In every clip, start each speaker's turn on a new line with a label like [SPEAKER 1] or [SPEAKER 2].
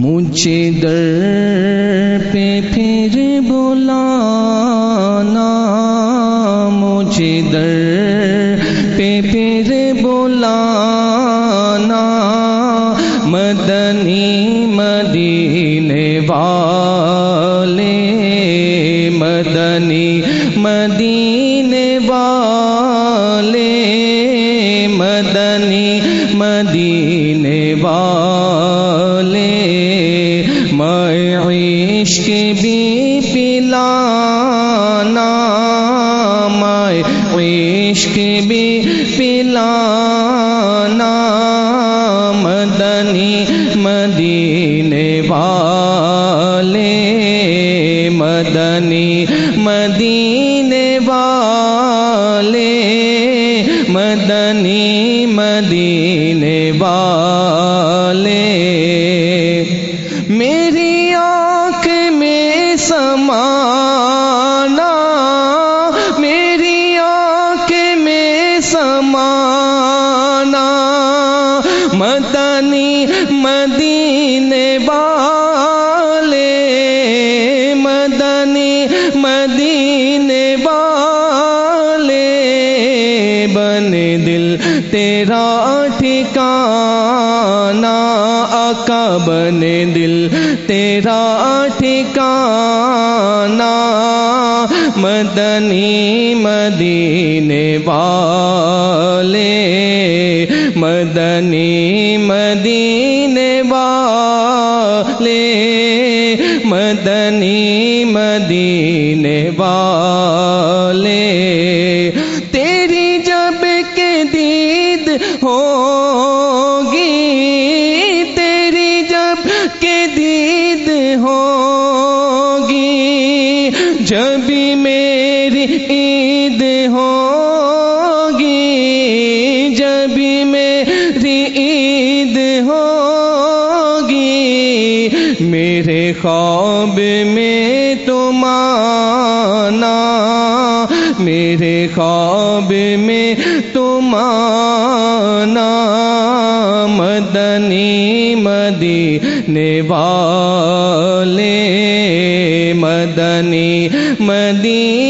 [SPEAKER 1] مجھے در پہ پھر بلانا مجھے در پہ پھر بلانا مدنی مدینے والے، مدنی مدینے والے۔ عشق بھی پلانا مدنی مدینے والے ٹھکانا آقا بن دل، تیرا ٹھکانا مدنی مدینے والے، مدنی مدینے والے، مدنی مدینے والے۔ جب میری عید ہوگی، میرے خواب میں تم آنا میرے خواب میں تم آنا مدنی مدینے والے، مدنی مدینے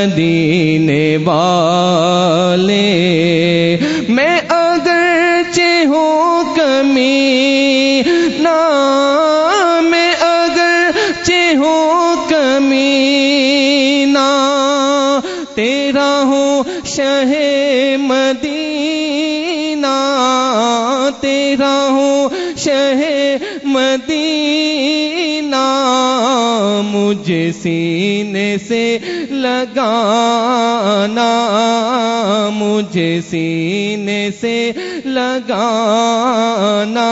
[SPEAKER 1] مدینے والے۔ میں اگرچہ ہوں کمی نہ میں اگرچہ ہوں کمی نہ تیرا ہوں شہ مدینہ، تیرا ہوں شہ مجھے سینے سے لگانا مجھے سینے سے لگانا۔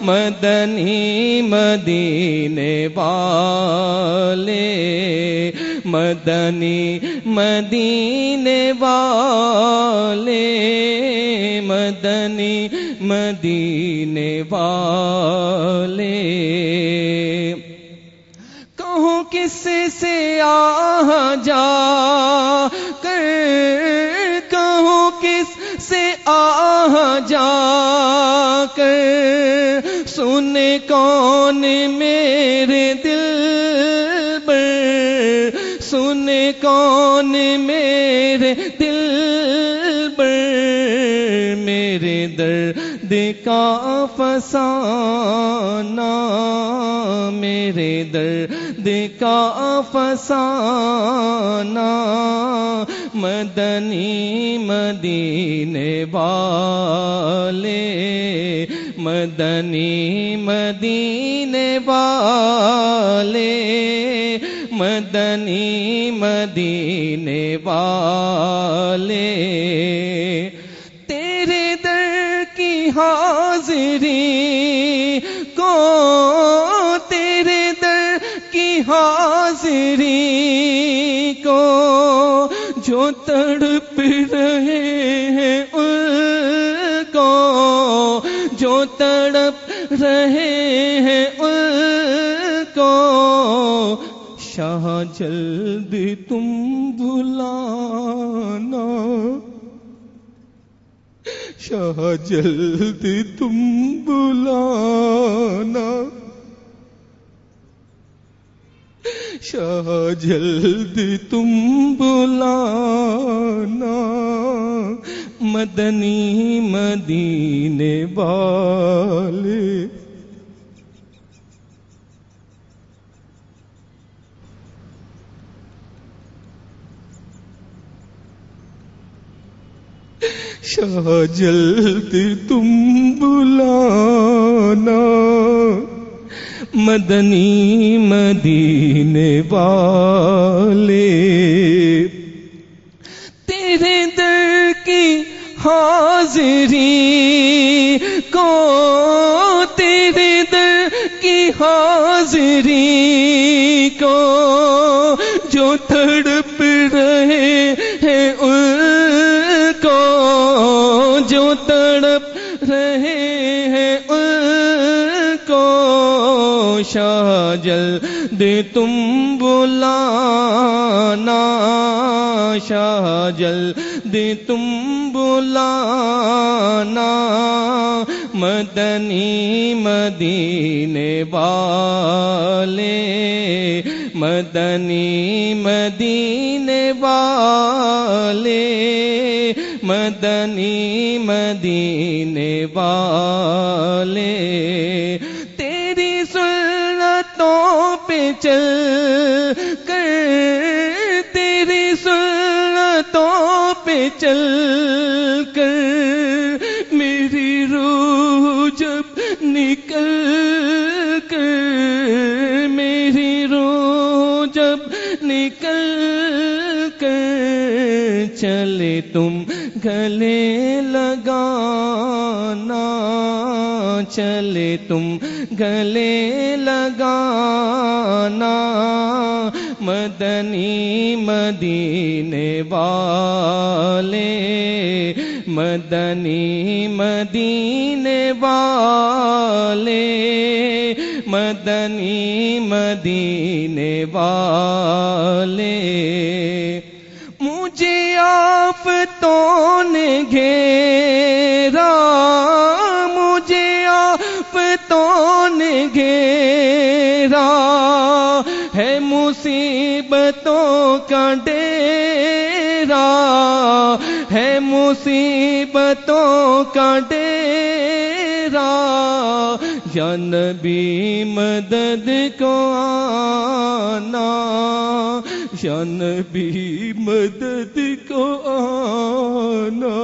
[SPEAKER 1] مدنی مدینے والے، مدنی مدینے والے، مدنی مدینے والے۔ کہوں کس سے آ جا کر کہوں کس سے آ جا کر سن کون میرے دل پر سن کون میرے دل پر میرے درد کا فسانہ میرے درد کا فسانہ مدنی مدینے والے مدنی مدینے والے مدنی مدینے والے حاضری کو جو تڑپ رہے ہیں ان کو، جو تڑپ رہے ہیں ان کو۔ شاہ جلد تم بلانا شاہ جلد تم بلانا شاہ جلد تم بلانا مدنی مدینے والے۔ شاہ جلد تم بلانا۔ مدنی مدینے والے۔ تیرے در کی حاضری کو تیرے در کی حاضری کو جو تھڑ شاہ جلد تم بلانا، شاہ جلد تم بلانا، مدنی مدینے والے، مدنی مدینے والے، مدنی مدینے والے چل کر تیری سنتوں پہ چل کر میری روح جب نکل کر میری روح جب نکل کر چلے تم گلے لگانا چلے تم گلے لگانا مدنی مدینے والے، مدنی مدینے والے، مدنی مدینے والے۔ مجھے آپ تو نے گھیرا مصیبتوں کا ڈیرا ہے، مصیبتوں کا ڈیرا یا نبی مدد کو آنا، یا نبی مدد کو آنا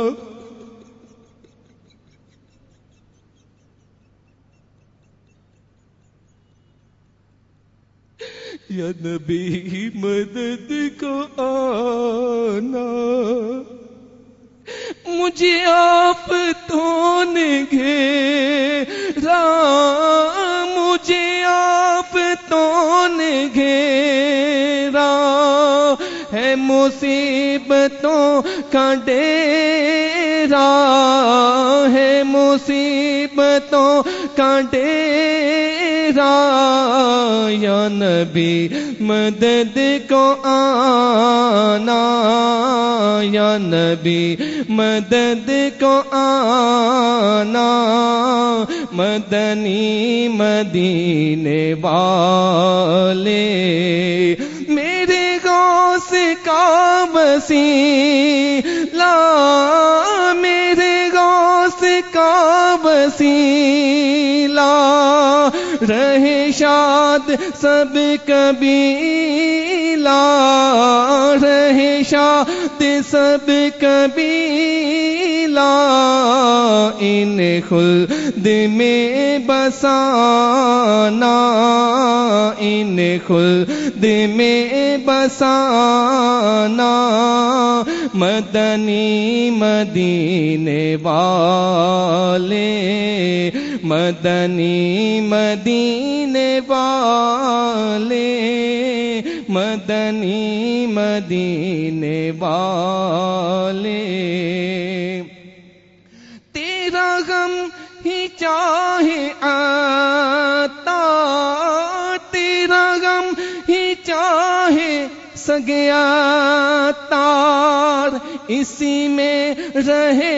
[SPEAKER 1] یا نبی مدد کو آنا۔ مجھے آپ تو نے گھیرا مجھے آپ تو نے گھیرا ہے مصیبتوں کا ڈیرا ہے مصیبتوں کا ڈیرا یا نبی، مدد کو آنا۔ یا نبی، مدد کو آنا۔ مدنی مدینے والے، میرے غوث کا بسی لا، میرے غوث کا وسیلہ رہے شاد سب کبیلا رہے شاد سب کبھی ان خلد میں بسانا، ان خلد میں بسانا۔ مدنی مدینے والے، مدنی مدینے والے، مدنی مدینے والے۔ تیرا غم ہی چاہے آتا، تیرا غم ہی چاہے سگیا تار اسی میں رہے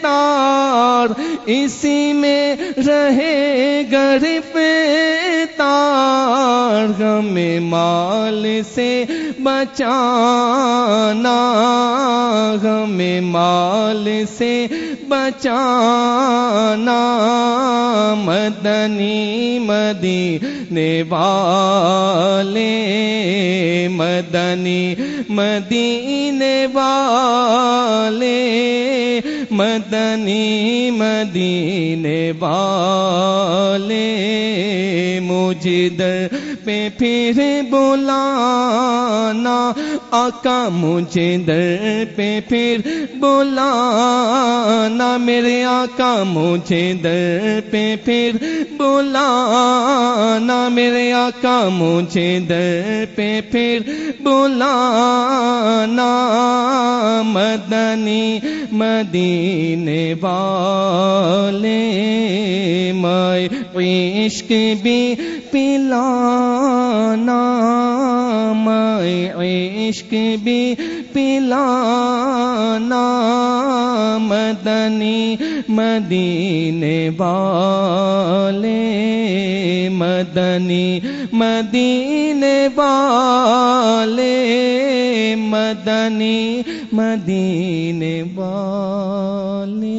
[SPEAKER 1] تار، اسی میں رہے تار ہمیں مال سے بچانا، ہمیں مال سے بچانا۔ مدنی مدینے والے، مدنی مدینے والے، مدنی مدینے والے۔ مجھے در پہ پھر بولانا آقا مجھے در پہ پھر بولانا میرے آقا مجھے در پہ پھر بولانا میرے آقا مجھے در پہ پھر بولانا مدنی مدینے والے، میں عشق بھی پلانا میں عشق بھی پلانا مدنی مدینے والے مدنی مدینے والے مدنی مدینے والے۔